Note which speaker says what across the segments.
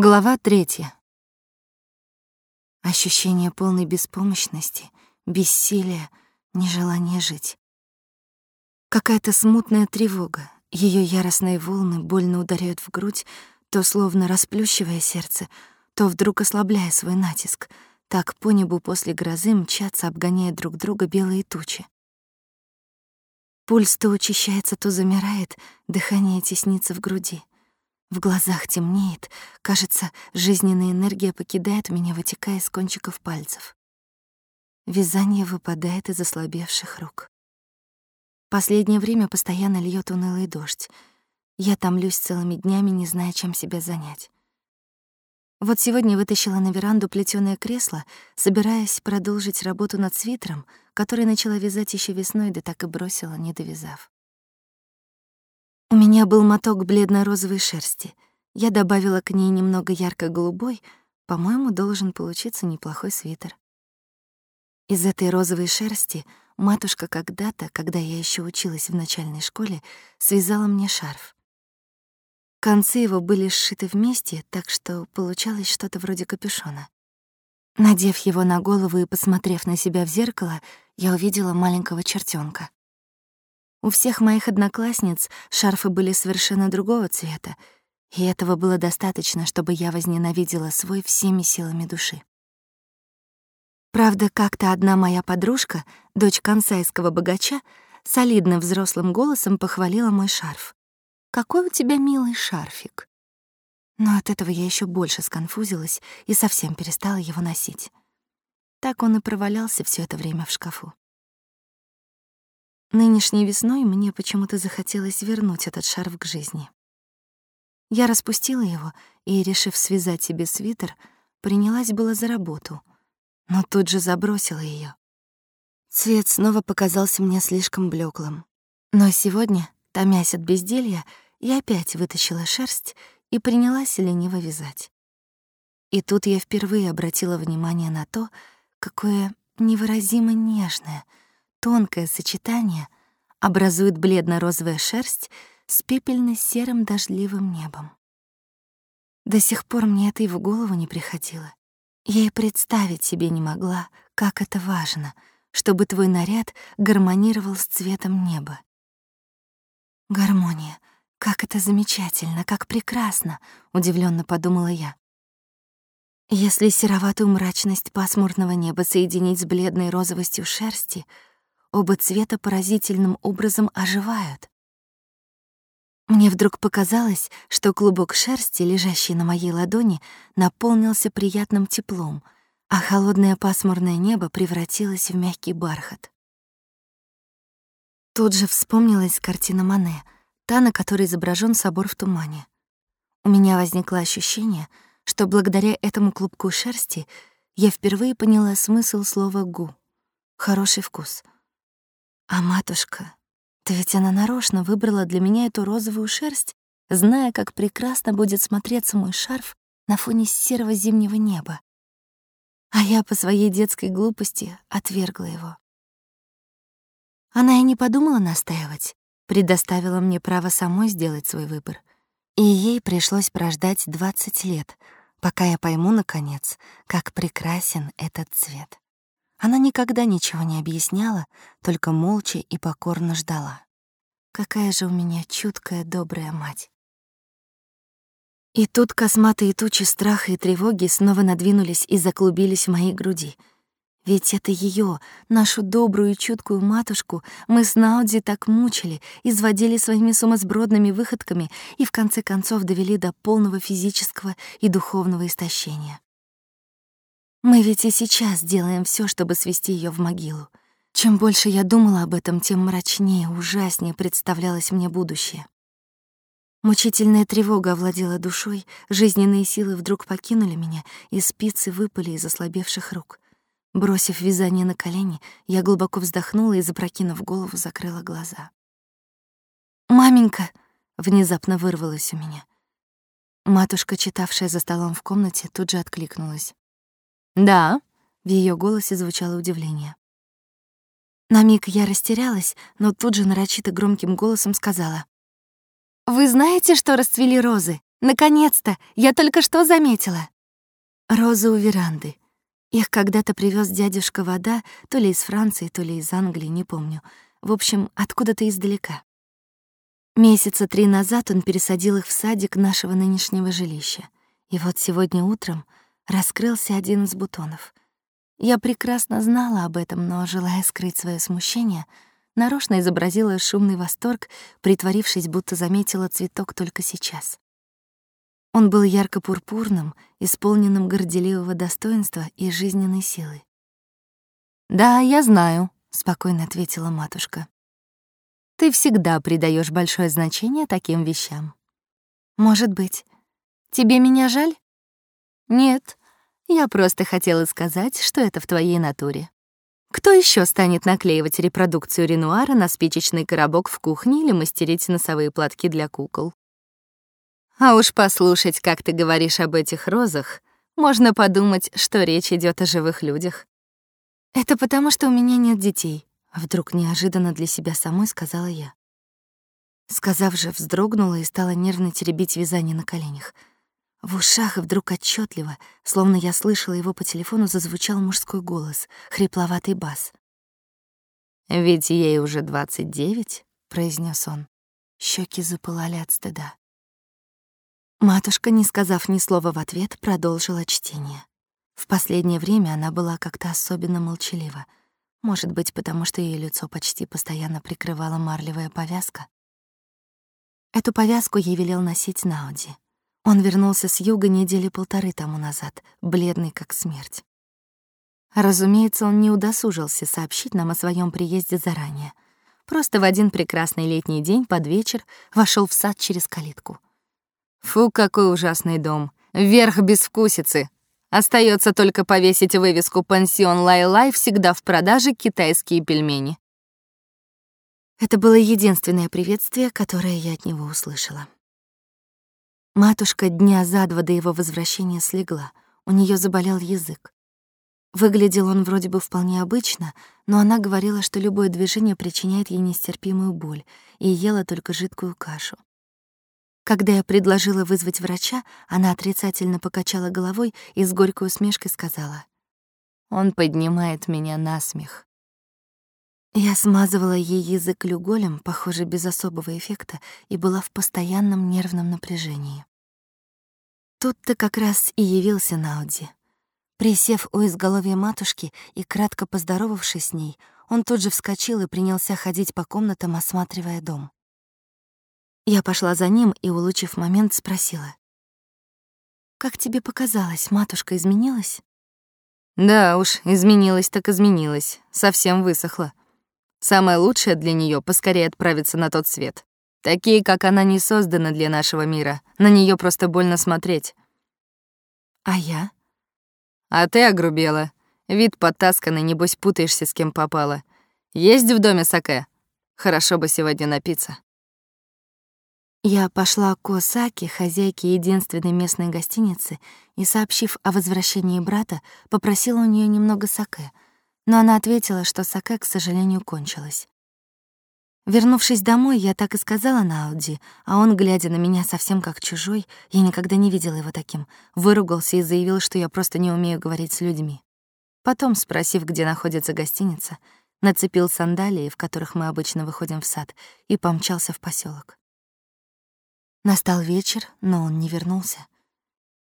Speaker 1: Глава третья. Ощущение полной беспомощности, бессилия, нежелания жить. Какая-то смутная тревога, ее яростные волны больно ударяют в грудь, то словно расплющивая сердце, то вдруг ослабляя свой натиск. Так по небу после грозы мчатся, обгоняя друг друга белые тучи. Пульс то учащается, то замирает, дыхание теснится в груди. В глазах темнеет, кажется, жизненная энергия покидает меня, вытекая из кончиков пальцев. Вязание выпадает из ослабевших рук. Последнее время постоянно льет унылый дождь. Я томлюсь целыми днями, не зная, чем себя занять. Вот сегодня вытащила на веранду плетёное кресло, собираясь продолжить работу над свитером, который начала вязать еще весной, да так и бросила, не довязав. У меня был моток бледно-розовой шерсти. Я добавила к ней немного ярко-голубой. По-моему, должен получиться неплохой свитер. Из этой розовой шерсти матушка когда-то, когда я еще училась в начальной школе, связала мне шарф. Концы его были сшиты вместе, так что получалось что-то вроде капюшона. Надев его на голову и посмотрев на себя в зеркало, я увидела маленького чертенка. У всех моих одноклассниц шарфы были совершенно другого цвета, и этого было достаточно, чтобы я возненавидела свой всеми силами души. Правда, как-то одна моя подружка, дочь консайского богача, солидно взрослым голосом похвалила мой шарф. «Какой у тебя милый шарфик!» Но от этого я еще больше сконфузилась и совсем перестала его носить. Так он и провалялся все это время в шкафу. Нынешней весной мне почему-то захотелось вернуть этот шарф к жизни. Я распустила его и, решив связать себе свитер, принялась было за работу, но тут же забросила ее. Цвет снова показался мне слишком блеклым. Но сегодня, томясь от безделья, я опять вытащила шерсть и принялась лениво вязать. И тут я впервые обратила внимание на то, какое невыразимо нежное — тонкое сочетание образует бледно-розовая шерсть с пепельно-серым дождливым небом. До сих пор мне это и в голову не приходило. Я и представить себе не могла, как это важно, чтобы твой наряд гармонировал с цветом неба. Гармония. Как это замечательно, как прекрасно, удивленно подумала я. Если сероватую мрачность пасмурного неба соединить с бледной розовостью шерсти — оба цвета поразительным образом оживают. Мне вдруг показалось, что клубок шерсти, лежащий на моей ладони, наполнился приятным теплом, а холодное пасмурное небо превратилось в мягкий бархат. Тут же вспомнилась картина Мане, та, на которой изображен собор в тумане. У меня возникло ощущение, что благодаря этому клубку шерсти я впервые поняла смысл слова «гу» — хороший вкус — а матушка, да ведь она нарочно выбрала для меня эту розовую шерсть, зная, как прекрасно будет смотреться мой шарф на фоне серого зимнего неба. А я по своей детской глупости отвергла его. Она и не подумала настаивать, предоставила мне право самой сделать свой выбор. И ей пришлось прождать 20 лет, пока я пойму, наконец, как прекрасен этот цвет. Она никогда ничего не объясняла, только молча и покорно ждала. Какая же у меня чуткая, добрая мать. И тут косматые тучи страха и тревоги снова надвинулись и заклубились в моей груди. Ведь это ее, нашу добрую и чуткую матушку, мы с Науди так мучили, изводили своими сумасбродными выходками и в конце концов довели до полного физического и духовного истощения. Мы ведь и сейчас делаем все, чтобы свести ее в могилу. Чем больше я думала об этом, тем мрачнее, ужаснее представлялось мне будущее. Мучительная тревога овладела душой, жизненные силы вдруг покинули меня, и спицы выпали из ослабевших рук. Бросив вязание на колени, я глубоко вздохнула и, запрокинув голову, закрыла глаза. «Маменька!» — внезапно вырвалось у меня. Матушка, читавшая за столом в комнате, тут же откликнулась. «Да», — в ее голосе звучало удивление. На миг я растерялась, но тут же нарочито громким голосом сказала. «Вы знаете, что расцвели розы? Наконец-то! Я только что заметила!» Розы у веранды. Их когда-то привез дядюшка Вода, то ли из Франции, то ли из Англии, не помню. В общем, откуда-то издалека. Месяца три назад он пересадил их в садик нашего нынешнего жилища. И вот сегодня утром раскрылся один из бутонов. Я прекрасно знала об этом, но, желая скрыть свое смущение, нарочно изобразила шумный восторг, притворившись, будто заметила цветок только сейчас. Он был ярко-пурпурным, исполненным горделивого достоинства и жизненной силы. «Да, я знаю», — спокойно ответила матушка. «Ты всегда придаешь большое значение таким вещам». «Может быть. Тебе меня жаль?» «Нет, я просто хотела сказать, что это в твоей натуре. Кто еще станет наклеивать репродукцию Ренуара на спичечный коробок в кухне или мастерить носовые платки для кукол? А уж послушать, как ты говоришь об этих розах, можно подумать, что речь идет о живых людях. Это потому, что у меня нет детей, вдруг неожиданно для себя самой сказала я. Сказав же, вздрогнула и стала нервно теребить вязание на коленях. В ушах вдруг отчетливо, словно я слышала его по телефону, зазвучал мужской голос, хрипловатый бас. «Ведь ей уже двадцать девять», — произнес он. Щеки запылали от стыда. Матушка, не сказав ни слова в ответ, продолжила чтение. В последнее время она была как-то особенно молчалива. Может быть, потому что ее лицо почти постоянно прикрывала марлевая повязка. Эту повязку ей велел носить Науди. Он вернулся с юга недели полторы тому назад, бледный как смерть. Разумеется, он не удосужился сообщить нам о своем приезде заранее. Просто в один прекрасный летний день под вечер вошел в сад через калитку — Фу, какой ужасный дом. Верх безвкусицы. Остается только повесить вывеску «Пансион Лай-Лай» всегда в продаже китайские пельмени. Это было единственное приветствие, которое я от него услышала. Матушка дня за два до его возвращения слегла. У нее заболел язык. Выглядел он вроде бы вполне обычно, но она говорила, что любое движение причиняет ей нестерпимую боль, и ела только жидкую кашу. Когда я предложила вызвать врача, она отрицательно покачала головой и с горькой усмешкой сказала: "Он поднимает меня на смех". Я смазывала ей язык люголем, похоже, без особого эффекта, и была в постоянном нервном напряжении. Тут-то как раз и явился Науди. Присев у изголовья матушки и кратко поздоровавшись с ней, он тут же вскочил и принялся ходить по комнатам, осматривая дом. Я пошла за ним и, улучив момент, спросила. «Как тебе показалось, матушка изменилась?» «Да уж, изменилась так изменилась, совсем высохла. Самое лучшее для нее поскорее отправиться на тот свет. Такие, как она, не созданы для нашего мира, на нее просто больно смотреть». «А я?» «А ты огрубела. Вид потасканный, небось путаешься, с кем попала. Есть в доме саке? Хорошо бы сегодня напиться». Я пошла к Осаке, хозяйке единственной местной гостиницы, и, сообщив о возвращении брата, попросила у нее немного саке, но она ответила, что саке, к сожалению, кончилось. Вернувшись домой, я так и сказала на Ауди, а он, глядя на меня совсем как чужой, я никогда не видела его таким, выругался и заявил, что я просто не умею говорить с людьми. Потом, спросив, где находится гостиница, нацепил сандалии, в которых мы обычно выходим в сад, и помчался в поселок. Настал вечер, но он не вернулся.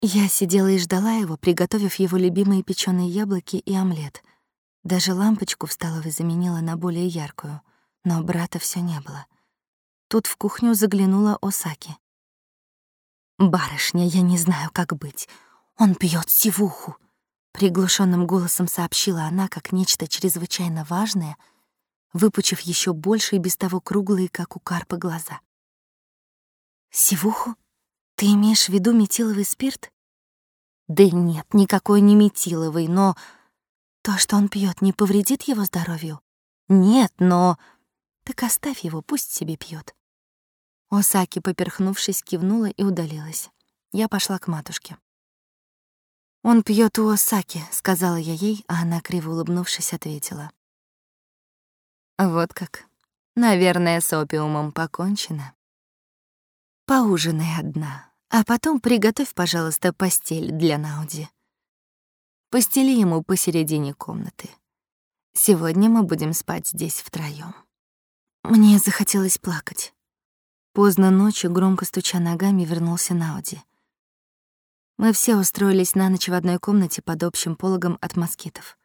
Speaker 1: Я сидела и ждала его, приготовив его любимые печёные яблоки и омлет. Даже лампочку в столовой заменила на более яркую, но брата всё не было. Тут в кухню заглянула Осаки. «Барышня, я не знаю, как быть. Он пьёт сивуху», — приглушенным голосом сообщила она, как нечто чрезвычайно важное, выпучив ещё больше и без того круглые, как у карпа, глаза. Сивуху? Ты имеешь в виду метиловый спирт? Да нет, никакой не метиловый, но то, что он пьет, не повредит его здоровью? Нет, но... Так оставь его, пусть себе пьет. Осаки, поперхнувшись, кивнула и удалилась. Я пошла к матушке. «Он пьет у Осаки», — сказала я ей, а она, криво улыбнувшись, ответила. «Вот как. Наверное, с опиумом покончено». Поужинай одна, А потом приготовь, пожалуйста, постель для Науди. Постели ему посередине комнаты. Сегодня мы будем спать здесь втроём. Мне захотелось плакать. Поздно ночью, громко стуча ногами, вернулся Науди. Мы все устроились на ночь в одной комнате под общим пологом от москитов.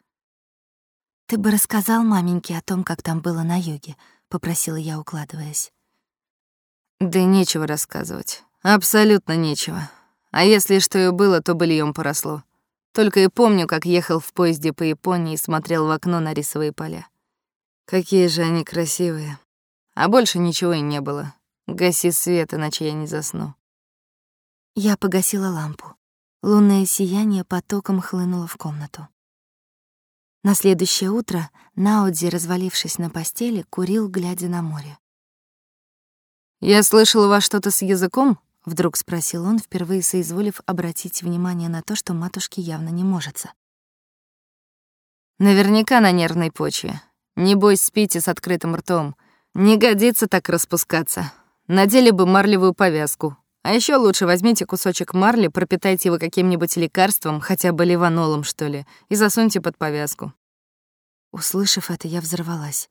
Speaker 1: «Ты бы рассказал маменьке о том, как там было на юге», — попросила я, укладываясь.
Speaker 2: «Да нечего рассказывать. Абсолютно нечего. А если что и было, то быльем поросло. Только и помню, как ехал в поезде по Японии и смотрел в окно на рисовые поля. Какие же они красивые. А больше ничего и не было. Гаси свет, иначе я не засну.
Speaker 1: Я погасила лампу. Лунное сияние потоком хлынуло в комнату. На следующее утро Науди, развалившись на постели, курил, глядя на море.
Speaker 2: «Я слышал, у вас что-то с языком?» Вдруг спросил он, впервые соизволив обратить внимание на то, что матушке явно не можется. Наверняка на нервной почве. Не бойся, спите с открытым ртом. Не годится так распускаться. Надели бы марлевую повязку. А еще лучше возьмите кусочек марли, пропитайте его каким-нибудь лекарством, хотя бы ливанолом, что ли, и засуньте под повязку.
Speaker 1: Услышав это, я взорвалась.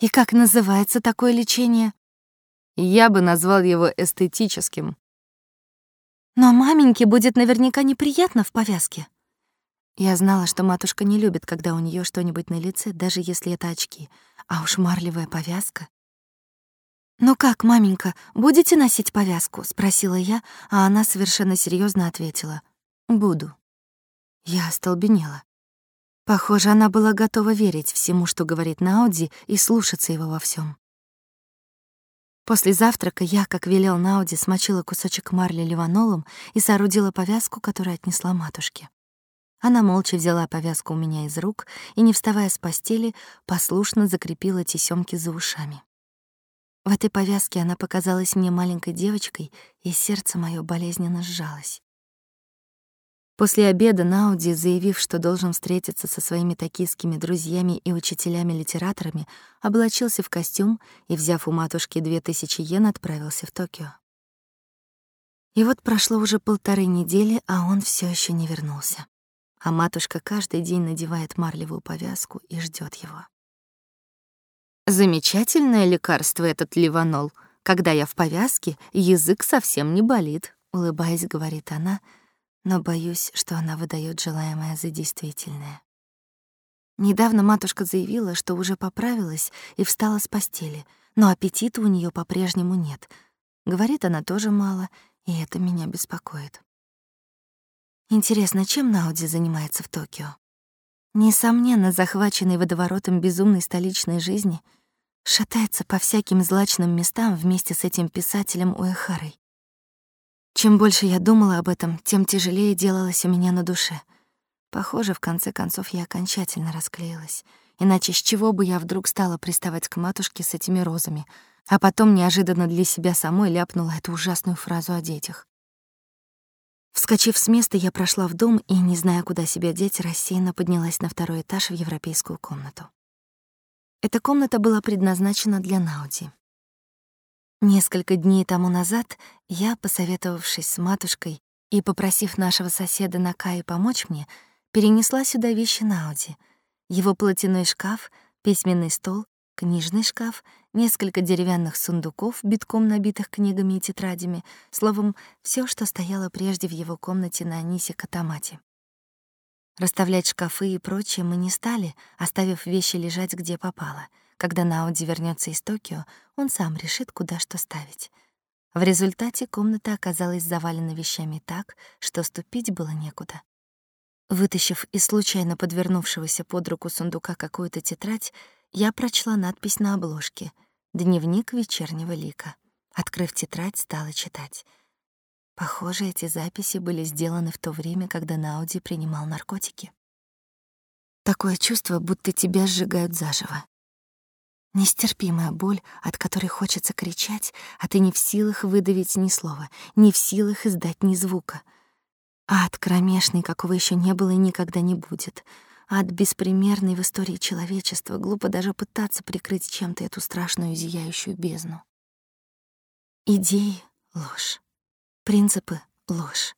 Speaker 1: И как называется такое лечение?
Speaker 2: Я бы назвал его эстетическим.
Speaker 1: Но маменьке будет наверняка неприятно в повязке. Я знала, что матушка не любит, когда у нее что-нибудь на лице, даже если это очки. А уж марлевая повязка. «Ну как, маменька, будете носить повязку?» — спросила я, а она совершенно серьезно ответила. «Буду». Я остолбенела. Похоже, она была готова верить всему, что говорит Науди, и слушаться его во всем. После завтрака я, как велел Науди, смочила кусочек марли ливанолом и соорудила повязку, которую отнесла матушке. Она молча взяла повязку у меня из рук и, не вставая с постели, послушно закрепила тесёмки за ушами. В этой повязке она показалась мне маленькой девочкой, и сердце моё болезненно сжалось. После обеда Науди, заявив, что должен встретиться со своими токийскими друзьями и учителями-литераторами, облачился в костюм и, взяв у матушки две тысячи йен, отправился в Токио. И вот прошло уже полторы недели, а он все еще не вернулся. А матушка каждый день надевает марлевую повязку и ждет его.
Speaker 2: Замечательное лекарство этот ливанол. Когда я в повязке, язык совсем не болит,
Speaker 1: улыбаясь, говорит она — но боюсь, что она выдает желаемое за действительное. Недавно матушка заявила, что уже поправилась и встала с постели, но аппетита у нее по-прежнему нет. Говорит она тоже мало, и это меня беспокоит. Интересно, чем Науди занимается в Токио? Несомненно, захваченный водоворотом безумной столичной жизни, шатается по всяким злачным местам вместе с этим писателем Уэхарой. Чем больше я думала об этом, тем тяжелее делалось у меня на душе. Похоже, в конце концов я окончательно расклеилась. Иначе с чего бы я вдруг стала приставать к матушке с этими розами, а потом неожиданно для себя самой ляпнула эту ужасную фразу о детях. Вскочив с места, я прошла в дом и, не зная, куда себя деть, рассеянно поднялась на второй этаж в европейскую комнату. Эта комната была предназначена для Науди. Несколько дней тому назад я, посоветовавшись с матушкой и попросив нашего соседа Накаи помочь мне, перенесла сюда вещи Науди. Его платяной шкаф, письменный стол, книжный шкаф, несколько деревянных сундуков, битком набитых книгами и тетрадями, словом, все, что стояло прежде в его комнате на Анисе Катамате. Расставлять шкафы и прочее мы не стали, оставив вещи лежать где попало — когда Науди вернется из Токио, он сам решит, куда что ставить. В результате комната оказалась завалена вещами так, что ступить было некуда. Вытащив из случайно подвернувшегося под руку сундука какую-то тетрадь, я прочла надпись на обложке «Дневник вечернего лика». Открыв тетрадь, стала читать. Похоже, эти записи были сделаны в то время, когда Науди принимал наркотики. Такое чувство, будто тебя сжигают заживо. Нестерпимая боль, от которой хочется кричать, а ты не в силах выдавить ни слова, не в силах издать ни звука. Ад кромешный, какого еще не было и никогда не будет. Ад беспримерный в истории человечества, глупо даже пытаться прикрыть чем-то эту страшную зияющую бездну. Идеи — ложь. Принципы — ложь.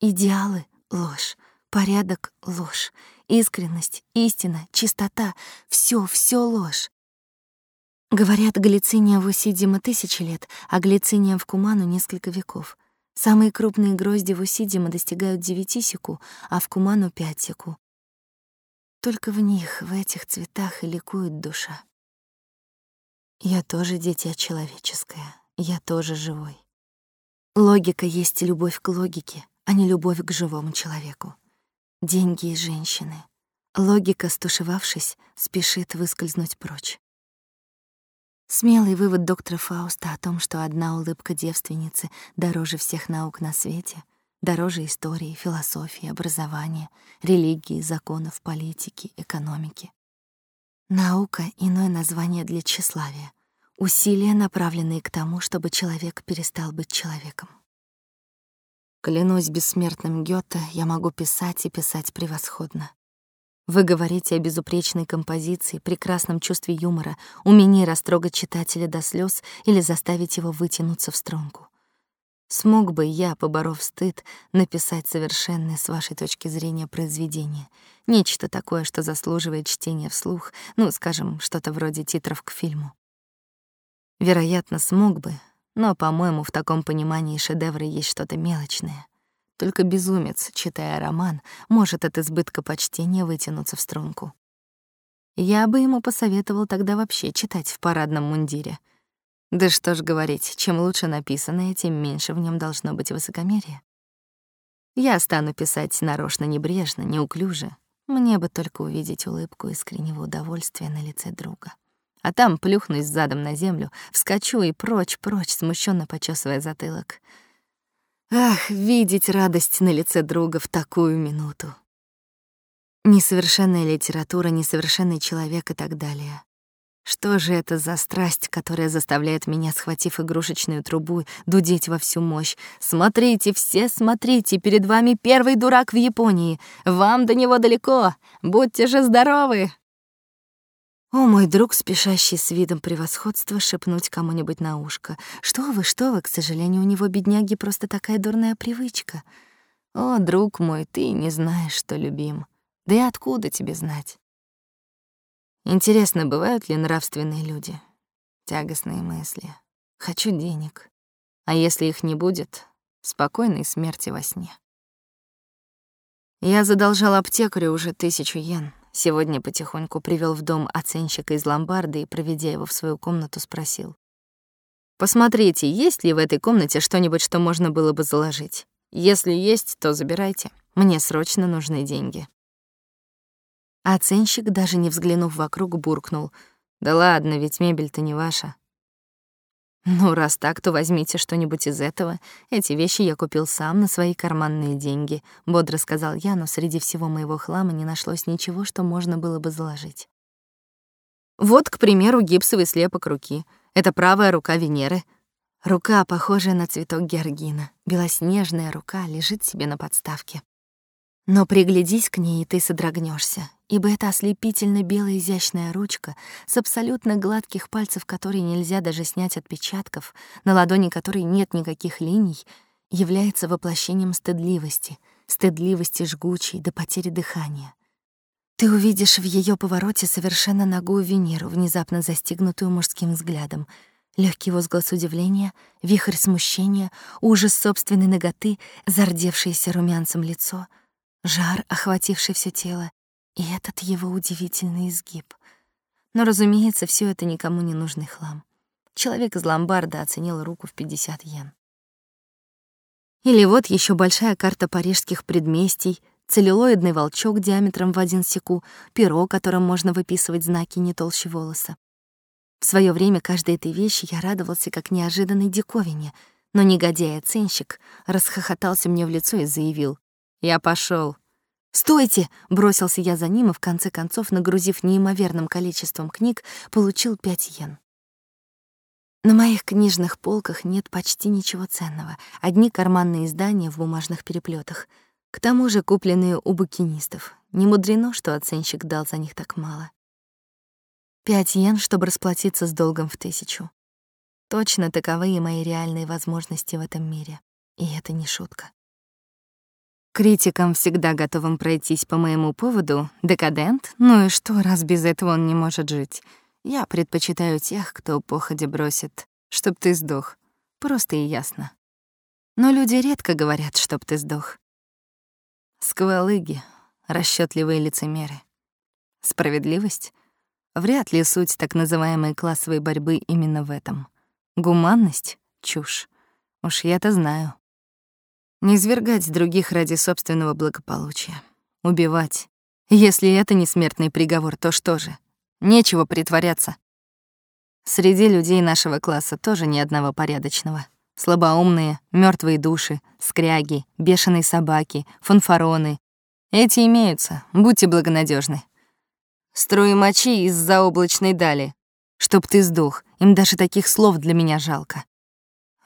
Speaker 1: Идеалы — ложь. Порядок — ложь. Искренность, истина, чистота — все, все ложь. Говорят, глициния в Усидима тысячи лет, а глициния в Куману несколько веков. Самые крупные грозди в Усидима достигают девяти секу, а в Куману — пять секу. Только в них, в этих цветах и ликует душа. Я тоже дитя человеческое, я тоже живой. Логика есть любовь к логике, а не любовь к живому человеку. Деньги и женщины. Логика, стушевавшись, спешит выскользнуть прочь. Смелый вывод доктора Фауста о том, что одна улыбка девственницы дороже всех наук на свете, дороже истории, философии, образования, религии, законов, политики, экономики. Наука — иное название для тщеславия, усилия, направленные к тому, чтобы человек перестал быть человеком. Клянусь бессмертным Гёте, я могу писать и писать превосходно. Вы говорите о безупречной композиции, прекрасном чувстве юмора, умении растрогать читателя до слез или заставить его вытянуться в струнку. Смог бы я, поборов стыд, написать совершенное с вашей точки зрения произведение, нечто такое, что заслуживает чтения вслух, ну, скажем, что-то вроде титров к фильму. Вероятно, смог бы, но, по-моему, в таком понимании шедевра есть что-то мелочное — только безумец, читая роман, может от избытка почтения вытянуться в струнку. Я бы ему посоветовал тогда вообще читать в парадном мундире. Да что ж говорить, чем лучше написанное, тем меньше в нем должно быть высокомерия. Я стану писать нарочно небрежно, неуклюже. Мне бы только увидеть улыбку искреннего удовольствия на лице друга. А там плюхнусь задом на землю, вскочу и прочь-прочь, смущенно почесывая затылок — Ах, видеть радость на лице друга в такую минуту. Несовершенная литература, несовершенный человек и так далее. Что же это за страсть, которая заставляет меня, схватив игрушечную трубу, дудеть во всю мощь? Смотрите, все смотрите, перед вами первый дурак в Японии. Вам до него далеко. Будьте же здоровы. О, мой друг, спешащий с видом превосходства шепнуть кому-нибудь на ушко. Что вы, что вы, к сожалению, у него, бедняги, просто такая дурная привычка. О, друг мой, ты не знаешь, что любим. Да и откуда тебе знать? Интересно, бывают ли нравственные люди? Тягостные мысли. Хочу денег. А если их не будет, спокойной смерти во сне. Я задолжал аптекарю уже тысячу йен. Сегодня потихоньку привел в дом оценщика из ломбарда и, проведя его в свою комнату, спросил. «Посмотрите, есть ли в этой комнате что-нибудь, что можно было бы заложить? Если есть, то забирайте. Мне срочно нужны деньги». Оценщик, даже не взглянув вокруг, буркнул. «Да ладно, ведь мебель-то не ваша. Ну, раз так, то возьмите что-нибудь из этого. Эти вещи я купил сам на свои карманные деньги, бодро сказал я, но среди всего моего хлама не нашлось ничего, что можно было бы заложить. Вот, к примеру, гипсовый слепок руки. Это правая рука Венеры. Рука, похожая на цветок георгина. Белоснежная рука лежит себе на подставке. Но приглядись к ней, и ты содрогнешься, ибо это ослепительно белая изящная ручка с абсолютно гладких пальцев, которые нельзя даже снять отпечатков, на ладони которой нет никаких линий, является воплощением стыдливости, стыдливости жгучей до потери дыхания. Ты увидишь в ее повороте совершенно ногую Венеру, внезапно застигнутую мужским взглядом, легкий возглас удивления, вихрь смущения, ужас собственной ноготы, зардевшееся румянцем лицо — жар, охвативший все тело, и этот его удивительный изгиб. Но, разумеется, все это никому не нужный хлам. Человек из ломбарда оценил руку в 50 йен. Или вот еще большая карта парижских предместий, целлюлоидный волчок диаметром в один секу, перо, которым можно выписывать знаки не толще волоса. В свое время каждой этой вещи я радовался как неожиданной диковине, но негодяй-оценщик расхохотался мне в лицо и заявил, я пошел. «Стойте!» — бросился я за ним и, в конце концов, нагрузив неимоверным количеством книг, получил пять йен. На моих книжных полках нет почти ничего ценного, одни карманные издания в бумажных переплетах, к тому же купленные у букинистов. Не мудрено, что оценщик дал за них так мало. Пять йен, чтобы расплатиться с долгом в тысячу. Точно таковы и мои реальные возможности в этом мире. и это не шутка.
Speaker 2: Критикам, всегда готовым пройтись по моему поводу, декадент, ну и что, раз без этого он не может жить. Я предпочитаю тех, кто походе бросит, чтоб ты сдох. Просто и ясно. Но люди редко говорят, чтоб ты сдох. Сквалыги, расчетливые лицемеры. Справедливость? Вряд ли суть так называемой классовой борьбы именно в этом. Гуманность — чушь. Уж я-то знаю. Не свергать других ради собственного благополучия. Убивать. Если это не смертный приговор, то что же? Нечего притворяться. Среди людей нашего класса тоже ни одного порядочного. Слабоумные, мертвые души, скряги, бешеные собаки, фанфароны. Эти имеются, будьте благонадежны. Струи мочи из заоблачной дали. Чтоб ты сдох, им даже таких слов для меня жалко.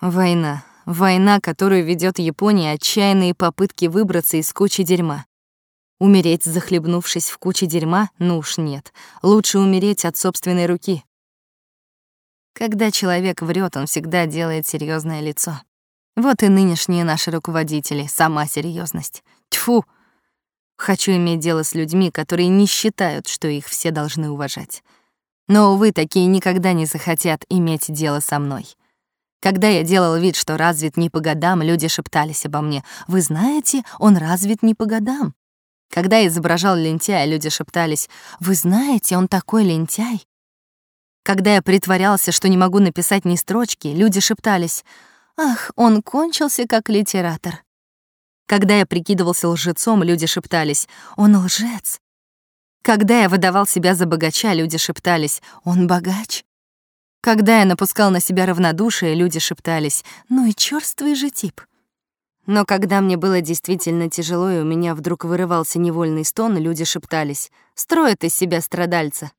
Speaker 2: Война. Война, которую ведет Япония, отчаянные попытки выбраться из кучи дерьма. Умереть, захлебнувшись в куче дерьма, ну уж нет. Лучше умереть от собственной руки. Когда человек врет, он всегда делает серьезное лицо. Вот и нынешние наши руководители, сама серьезность. Тьфу! Хочу иметь дело с людьми, которые не считают, что их все должны уважать. Но, увы, такие никогда не захотят иметь дело со мной. Когда я делал вид, что развит не по годам, люди шептались обо мне. «Вы знаете, он развит не по годам». Когда я изображал лентяя, люди шептались. «Вы знаете, он такой лентяй». Когда я притворялся, что не могу написать ни строчки, люди шептались. «Ах, он кончился как литератор». Когда я прикидывался лжецом, люди шептались. «Он лжец». Когда я выдавал себя за богача, люди шептались. «Он богач». Когда я напускал на себя равнодушие, люди шептались «Ну и чёрствый же тип». Но когда мне было действительно тяжело, и у меня вдруг вырывался невольный стон, люди шептались «Строят из себя страдальца».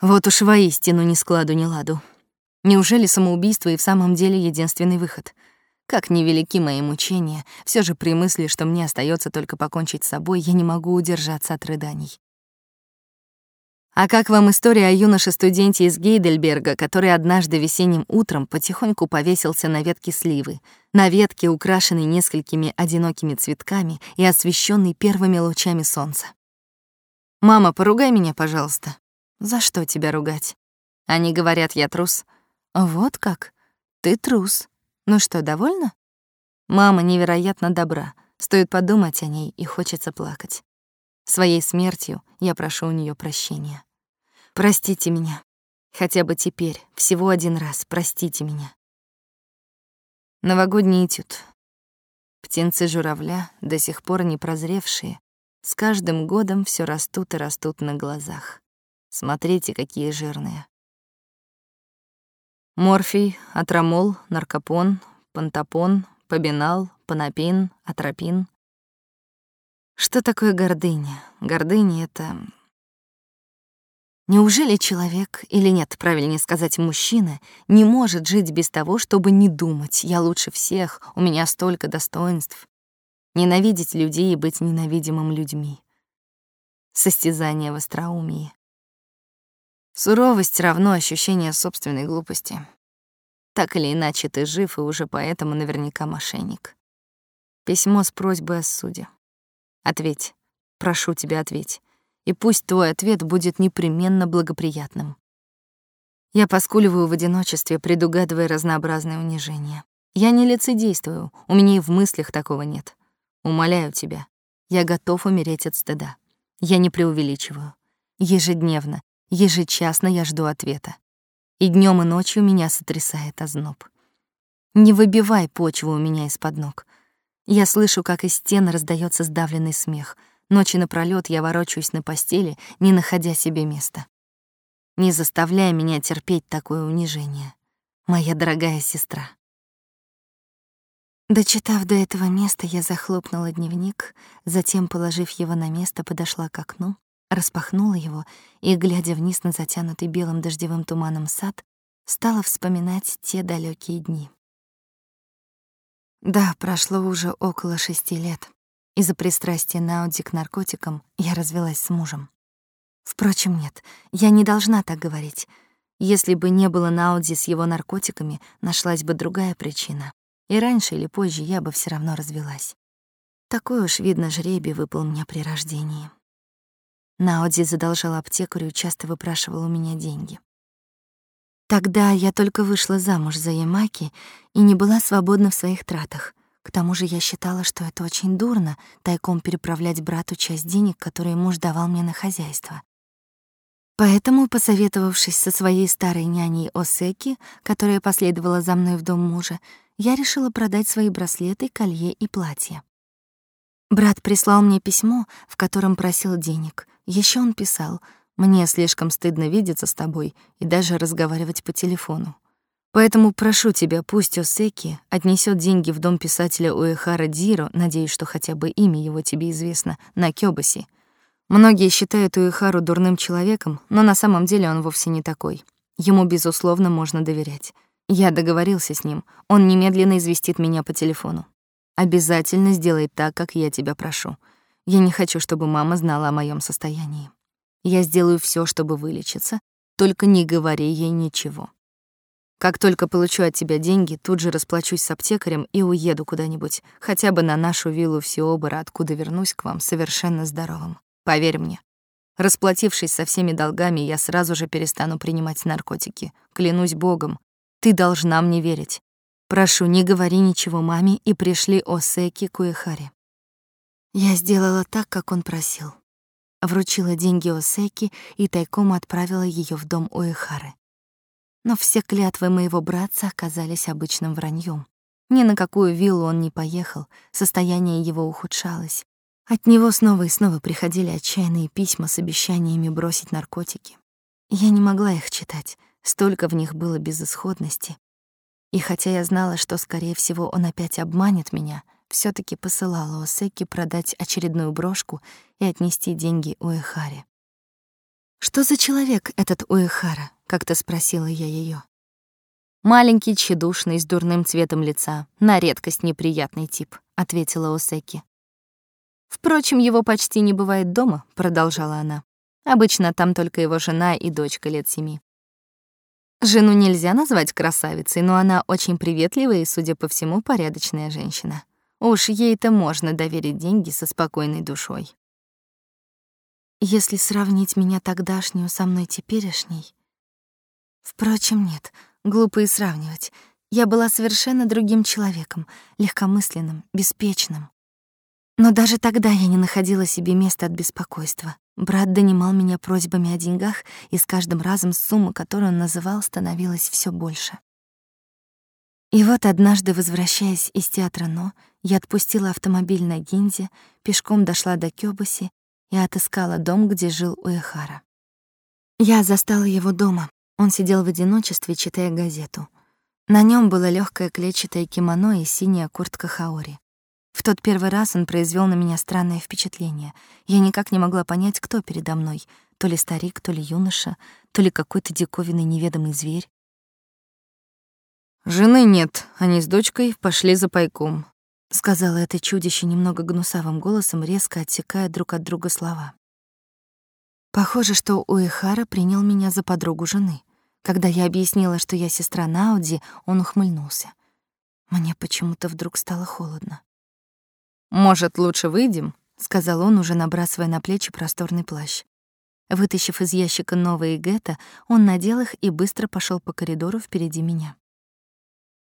Speaker 2: Вот уж воистину ни складу, ни ладу. Неужели самоубийство и в самом деле единственный выход? Как невелики мои мучения, все же при мысли, что мне остается только покончить с собой, я не могу удержаться от рыданий. А как вам история о юноше-студенте из Гейдельберга, который однажды весенним утром потихоньку повесился на ветке сливы, на ветке, украшенной несколькими одинокими цветками и освещенной первыми лучами солнца? «Мама, поругай меня, пожалуйста». «За что тебя ругать?» Они говорят, я трус. «Вот как? Ты трус. Ну что, довольна?» Мама невероятно добра. Стоит подумать о ней, и хочется плакать. Своей смертью я прошу у нее прощения. Простите меня. Хотя бы теперь, всего один раз, простите меня. Новогодний этюд. Птенцы журавля, до сих пор не прозревшие, с каждым годом все растут и растут на глазах. Смотрите, какие жирные. Морфий, атрамол, наркопон, пантопон, побинал, панопин, атропин, что такое гордыня? Гордыня — это... Неужели человек, или нет, правильнее сказать, мужчина, не может жить без того, чтобы не думать «я лучше всех, у меня столько достоинств», ненавидеть людей и быть ненавидимым людьми? Состязание в остроумии. Суровость равно ощущение собственной глупости. Так или иначе ты жив, и уже поэтому наверняка мошенник. Письмо с просьбой о суде. Ответь. Прошу тебя, ответь. И пусть твой ответ будет непременно благоприятным. Я поскуливаю в одиночестве, предугадывая разнообразные унижения. Я не лицедействую, у меня и в мыслях такого нет. Умоляю тебя, я готов умереть от стыда. Я не преувеличиваю. Ежедневно, ежечасно я жду ответа. И днем и ночью меня сотрясает озноб. Не выбивай почву у меня из-под ног. Я слышу, как из стен раздается сдавленный смех. Ночи напролёт я ворочаюсь на постели, не находя себе места. Не заставляй меня терпеть такое унижение, моя дорогая сестра. Дочитав до этого места, я захлопнула дневник, затем, положив его на место, подошла к окну, распахнула его и, глядя вниз на затянутый белым дождевым туманом сад, стала вспоминать те далекие дни. Да, прошло уже около шести лет. Из-за пристрастия Науди к наркотикам я развелась с мужем. Впрочем, нет, я не должна так говорить. Если бы не было Науди с его наркотиками, нашлась бы другая причина.
Speaker 1: и раньше или позже я бы все равно развелась. Такой уж, видно, жребий выпал мне при рождении. Науди задолжал аптекарю и часто выпрашивал у меня деньги. Тогда я только вышла замуж за Ямаки и не была свободна в своих тратах. К тому же я считала, что это очень дурно тайком переправлять брату часть денег, которые муж давал мне на хозяйство. Поэтому, посоветовавшись со своей старой няней Осеки, которая последовала за мной в дом мужа, я решила продать свои браслеты, колье и платье. Брат прислал мне письмо, в котором просил денег. Еще он писал — мне слишком стыдно видеться с тобой и даже разговаривать по телефону. Поэтому прошу тебя, пусть Осеки отнесет деньги в дом писателя Уэхара Диро, надеюсь, что хотя бы имя его тебе известно, на Кёбаси. Многие считают Уэхару дурным человеком, но на самом деле он вовсе не такой. Ему, безусловно, можно доверять. Я договорился с ним. Он немедленно известит меня по телефону. Обязательно сделай так, как я тебя прошу. Я не хочу, чтобы мама знала о моем состоянии. Я сделаю все, чтобы вылечиться, только не говори ей ничего. Как только получу от тебя деньги, тут же расплачусь с аптекарем и уеду куда-нибудь, хотя бы на нашу виллу в Сиобора, откуда вернусь к вам совершенно здоровым. Поверь мне. Расплатившись со всеми долгами, я сразу же перестану принимать наркотики. Клянусь Богом, ты должна мне верить. Прошу, не говори ничего маме и пришли Осеки Куэхари. Я сделала так, как он просил вручила деньги Осеки и тайком отправила ее в дом Уэхары. Но все клятвы моего братца оказались обычным враньем. Ни на какую виллу он не поехал, состояние его ухудшалось. От него снова и снова приходили отчаянные письма с обещаниями бросить наркотики. Я не могла их читать, столько в них было безысходности. И хотя я знала, что, скорее всего, он опять обманет меня, все таки посылала Осеки продать очередную брошку и отнести деньги Уэхаре. «Что за человек этот Уэхара?» — как-то спросила я ее. «Маленький, тщедушный, с дурным цветом лица, на редкость неприятный тип», — ответила Осеки. «Впрочем, его почти не бывает дома», — продолжала она. «Обычно там только его жена и дочка лет семи. Жену нельзя назвать красавицей, но она очень приветливая и, судя по всему, порядочная женщина. Уж ей-то можно доверить деньги со спокойной душой. Если сравнить меня тогдашнюю со мной теперешней... Впрочем, нет, глупо и сравнивать. Я была совершенно другим человеком, легкомысленным, беспечным. Но даже тогда я не находила себе места от беспокойства. Брат донимал меня просьбами о деньгах, и с каждым разом сумма, которую он называл, становилась все больше. И вот однажды, возвращаясь из театра «Но», я отпустила автомобиль на Гинзе, пешком дошла до Кёбаси и отыскала дом, где жил Уэхара. Я застала его дома. Он сидел в одиночестве, читая газету. На нем было легкое клетчатое кимоно и синяя куртка хаори. В тот первый раз он произвел на меня странное впечатление. Я никак не могла понять, кто передо мной. То ли старик, то ли юноша, то ли какой-то диковинный неведомый зверь.
Speaker 2: Жены нет, они с дочкой пошли за пайком,
Speaker 1: сказала это чудище немного гнусавым голосом, резко отсекая друг от друга слова. Похоже, что Уэхара принял меня за подругу жены. Когда я объяснила, что я сестра Науди, он ухмыльнулся. Мне почему-то вдруг стало холодно.
Speaker 2: «Может, лучше выйдем?»
Speaker 1: — сказал он, уже набрасывая на плечи просторный плащ. Вытащив из ящика новые гетто, он надел их и быстро пошел по коридору впереди меня.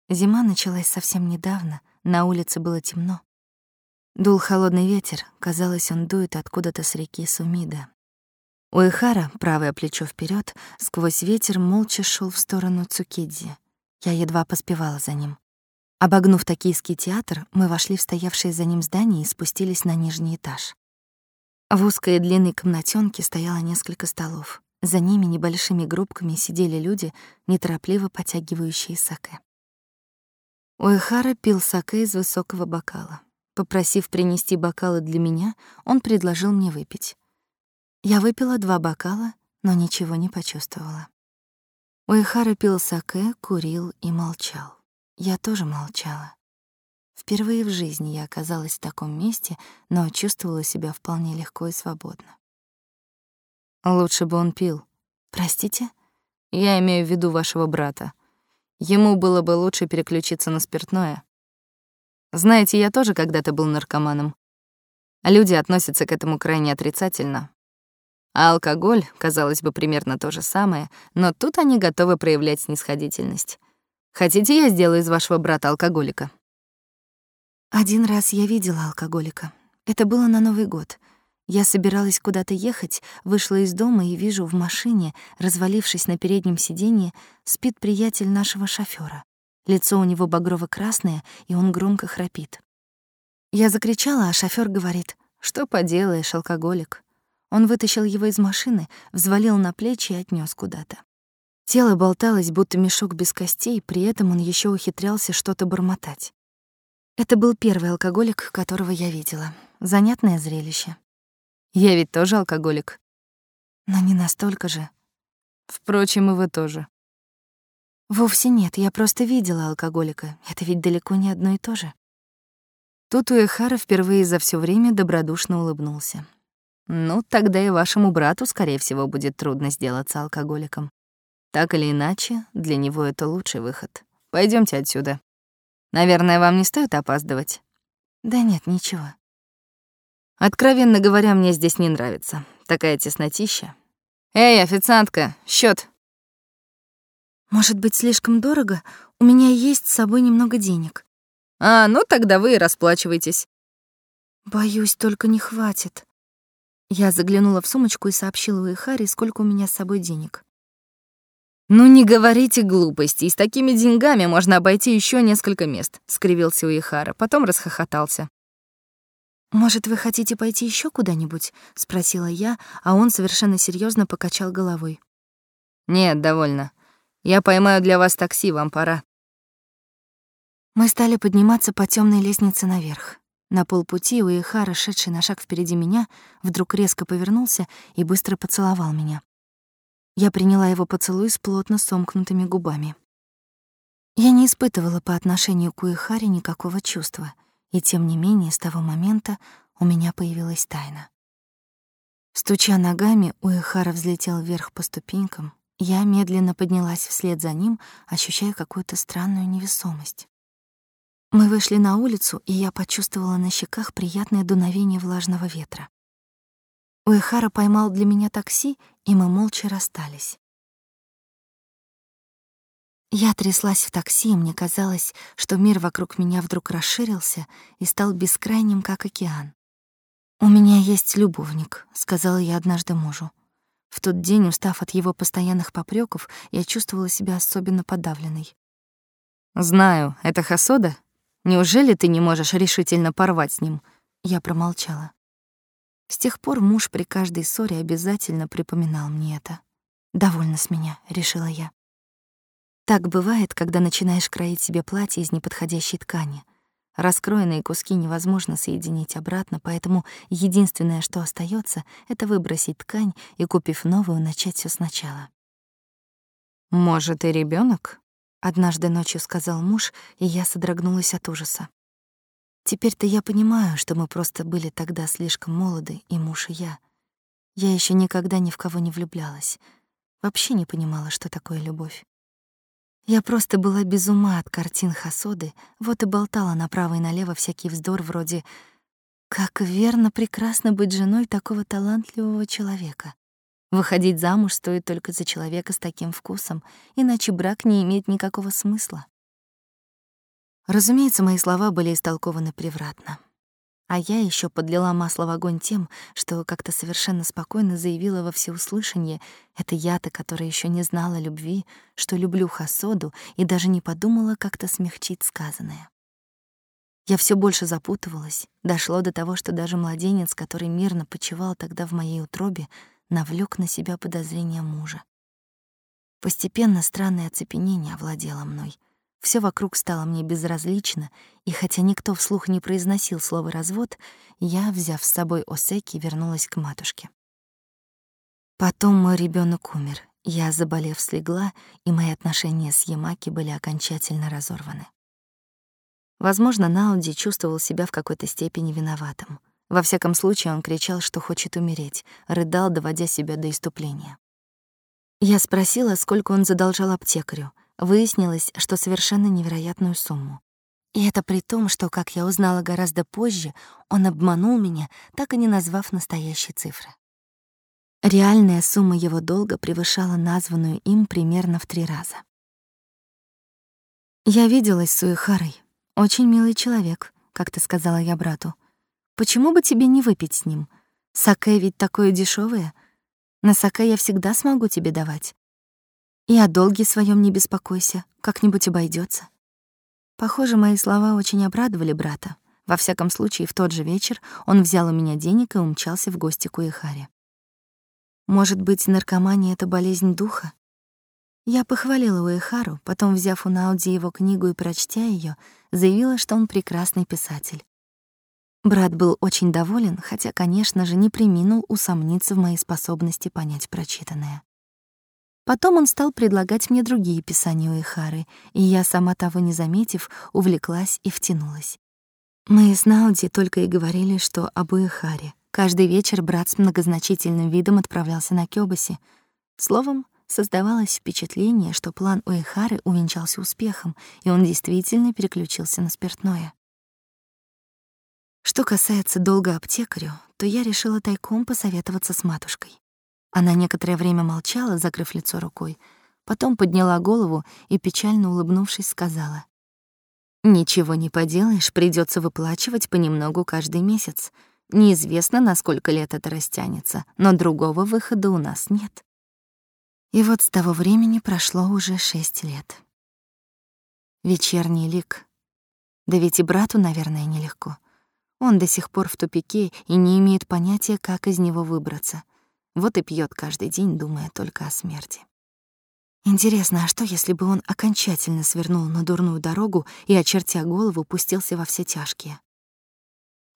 Speaker 1: Зима началась совсем недавно, на улице было темно. Дул холодный ветер, казалось, он дует откуда-то с реки Сумида. Уэхара, правое плечо вперед, сквозь ветер молча шел в сторону Цукидзи. Я едва поспевала за ним. Обогнув токийский театр, мы вошли в стоявшее за ним здание и спустились на нижний этаж. В узкой и длинной комнатенке стояло несколько столов. За ними небольшими группками сидели люди, неторопливо потягивающие саке. Уэхара пил саке из высокого бокала. Попросив принести бокалы для меня, он предложил мне выпить. Я выпила два бокала, но ничего не почувствовала. Уэхара пил саке, курил и молчал. Я тоже молчала. Впервые в жизни я оказалась в таком месте, но чувствовала себя вполне легко и свободно.
Speaker 2: Лучше бы он пил.
Speaker 1: Простите?
Speaker 2: Я имею в виду вашего брата. Ему было бы лучше переключиться на спиртное. Знаете, я тоже когда-то был наркоманом. Люди относятся к этому крайне отрицательно. А алкоголь, казалось бы, примерно то же самое, но тут они готовы проявлять снисходительность. Хотите, я сделаю из вашего брата алкоголика?
Speaker 1: Один раз я видела алкоголика. Это было на Новый год. Я собиралась куда-то ехать, вышла из дома и вижу в машине, развалившись на переднем сиденье, спит приятель нашего шофера. Лицо у него багрово-красное, и он громко храпит. Я закричала, а шофер говорит, что поделаешь, алкоголик. Он вытащил его из машины, взвалил на плечи и отнес куда-то. Тело болталось, будто мешок без костей, при этом он еще ухитрялся что-то бормотать. Это был первый алкоголик, которого я видела. Занятное зрелище.
Speaker 2: Я ведь тоже алкоголик.
Speaker 1: Но не настолько же.
Speaker 2: Впрочем, и вы тоже.
Speaker 1: Вовсе нет, я просто видела алкоголика. Это ведь далеко не одно и то же.
Speaker 2: Тут Уэхара впервые за все время добродушно улыбнулся. Ну, тогда и вашему брату, скорее всего, будет трудно сделаться алкоголиком. Так или иначе, для него это лучший выход. Пойдемте отсюда. Наверное, вам не стоит опаздывать.
Speaker 1: Да нет, ничего.
Speaker 2: Откровенно говоря, мне здесь не нравится. Такая теснотища. Эй, официантка, счет.
Speaker 1: Может быть, слишком дорого? У меня есть с собой немного денег.
Speaker 2: А, ну тогда вы и расплачивайтесь.
Speaker 1: Боюсь, только не хватит. Я заглянула в сумочку и сообщила Уихаре, сколько у меня с собой денег.
Speaker 2: «Ну не говорите глупостей, с такими деньгами можно обойти еще несколько мест», — скривился Уихара, потом расхохотался.
Speaker 1: «Может, вы хотите пойти еще куда-нибудь?» — спросила я, а он совершенно серьезно покачал головой.
Speaker 2: «Нет, довольно. Я поймаю для вас такси, вам пора».
Speaker 1: Мы стали подниматься по темной лестнице наверх. На полпути Уихара, шедший на шаг впереди меня, вдруг резко повернулся и быстро поцеловал меня. Я приняла его поцелуй с плотно сомкнутыми губами. Я не испытывала по отношению к Уихаре никакого чувства, и тем не менее с того момента у меня появилась тайна. Стуча ногами, Уихара взлетел вверх по ступенькам. Я медленно поднялась вслед за ним, ощущая какую-то странную невесомость. Мы вышли на улицу, и я почувствовала на щеках приятное дуновение влажного ветра. Уэхара поймал для меня такси, и мы молча расстались. Я тряслась в такси, и мне казалось, что мир вокруг меня вдруг расширился и стал бескрайним, как океан. «У меня есть любовник», — сказала я однажды мужу. В тот день, устав от его постоянных попреков, я чувствовала себя особенно подавленной.
Speaker 2: «Знаю, это Хасода? Неужели ты не можешь решительно порвать с ним?»
Speaker 1: Я промолчала. С тех пор муж при каждой ссоре обязательно припоминал мне это. «Довольно с меня», — решила я. Так бывает, когда начинаешь кроить себе платье из неподходящей ткани. Раскроенные куски невозможно соединить обратно, поэтому единственное, что остается, это выбросить ткань и, купив новую, начать все сначала.
Speaker 2: «Может, и ребенок?
Speaker 1: однажды ночью сказал муж, и я содрогнулась от ужаса. Теперь-то я понимаю, что мы просто были тогда слишком молоды, и муж, и я. Я еще никогда ни в кого не влюблялась. Вообще не понимала, что такое любовь. Я просто была без ума от картин Хасоды, вот и болтала направо и налево всякий вздор вроде «Как верно, прекрасно быть женой такого талантливого человека». Выходить замуж стоит только за человека с таким вкусом, иначе брак не имеет никакого смысла. Разумеется, мои слова были истолкованы превратно. А я еще подлила масло в огонь тем, что как-то совершенно спокойно заявила во всеуслышание, это я-то, которая еще не знала любви, что люблю Хасоду и даже не подумала как-то смягчить сказанное. Я все больше запутывалась, дошло до того, что даже младенец, который мирно почивал тогда в моей утробе, навлек на себя подозрения мужа. Постепенно странное оцепенение овладело мной — все вокруг стало мне безразлично, и хотя никто вслух не произносил слово «развод», я, взяв с собой Осеки, вернулась к матушке. Потом мой ребенок умер, я, заболев, слегла, и мои отношения с Ямаки были окончательно разорваны. Возможно, Науди чувствовал себя в какой-то степени виноватым. Во всяком случае, он кричал, что хочет умереть, рыдал, доводя себя до иступления. Я спросила, сколько он задолжал аптекарю — Выяснилось, что совершенно невероятную сумму. И это при том, что, как я узнала гораздо позже, он обманул меня, так и не назвав настоящие цифры. Реальная сумма его долга превышала названную им примерно в три раза. «Я виделась с Уихарой. Очень милый человек», — как-то сказала я брату. «Почему бы тебе не выпить с ним? Саке ведь такое дешевое. На саке я всегда смогу тебе давать. И о долге своем не беспокойся, как-нибудь обойдется. Похоже, мои слова очень обрадовали брата. Во всяком случае, в тот же вечер он взял у меня денег и умчался в гости к Уихаре. Может быть, наркомания — это болезнь духа? Я похвалила Уэхару, потом, взяв у Науди его книгу и прочтя ее, заявила, что он прекрасный писатель. Брат был очень доволен, хотя, конечно же, не преминул усомниться в моей способности понять прочитанное. Потом он стал предлагать мне другие писания Уэхары, и я, сама того не заметив, увлеклась и втянулась. Мы с Науди только и говорили, что об Уэхаре. Каждый вечер брат с многозначительным видом отправлялся на Кёбаси. Словом, создавалось впечатление, что план Уэхары увенчался успехом, и он действительно переключился на спиртное. Что касается долга аптекарю, то я решила тайком посоветоваться с матушкой. Она некоторое время молчала, закрыв лицо рукой, потом подняла голову и, печально улыбнувшись, сказала. «Ничего не поделаешь, придется выплачивать понемногу каждый месяц. Неизвестно, на сколько лет это растянется, но другого выхода у нас нет». И вот с того времени прошло уже шесть лет. Вечерний лик. Да ведь и брату, наверное, нелегко. Он до сих пор в тупике и не имеет понятия, как из него выбраться — вот и пьет каждый день, думая только о смерти. Интересно, а что, если бы он окончательно свернул на дурную дорогу и, очертя голову, пустился во все тяжкие?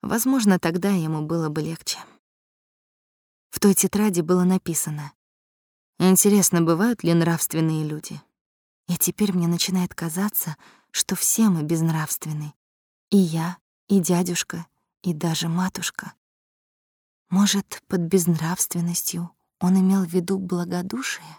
Speaker 1: Возможно, тогда ему было бы легче. В той тетради было написано «Интересно, бывают ли нравственные люди?» И теперь мне начинает казаться, что все мы безнравственны. И я, и дядюшка, и даже матушка. Может, под безнравственностью он имел в виду благодушие?